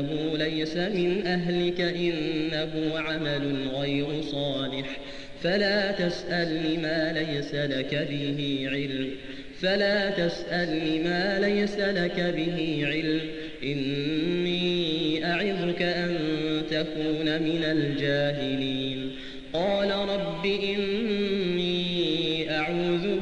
إنه ليس من أهلك إنه عمل غير صالح. فلا تسأل ما ليس لك به علم. فلا تسأل ما ليس لك به علم. إني أعظك أن تكون من الجاهلين. قال رب إني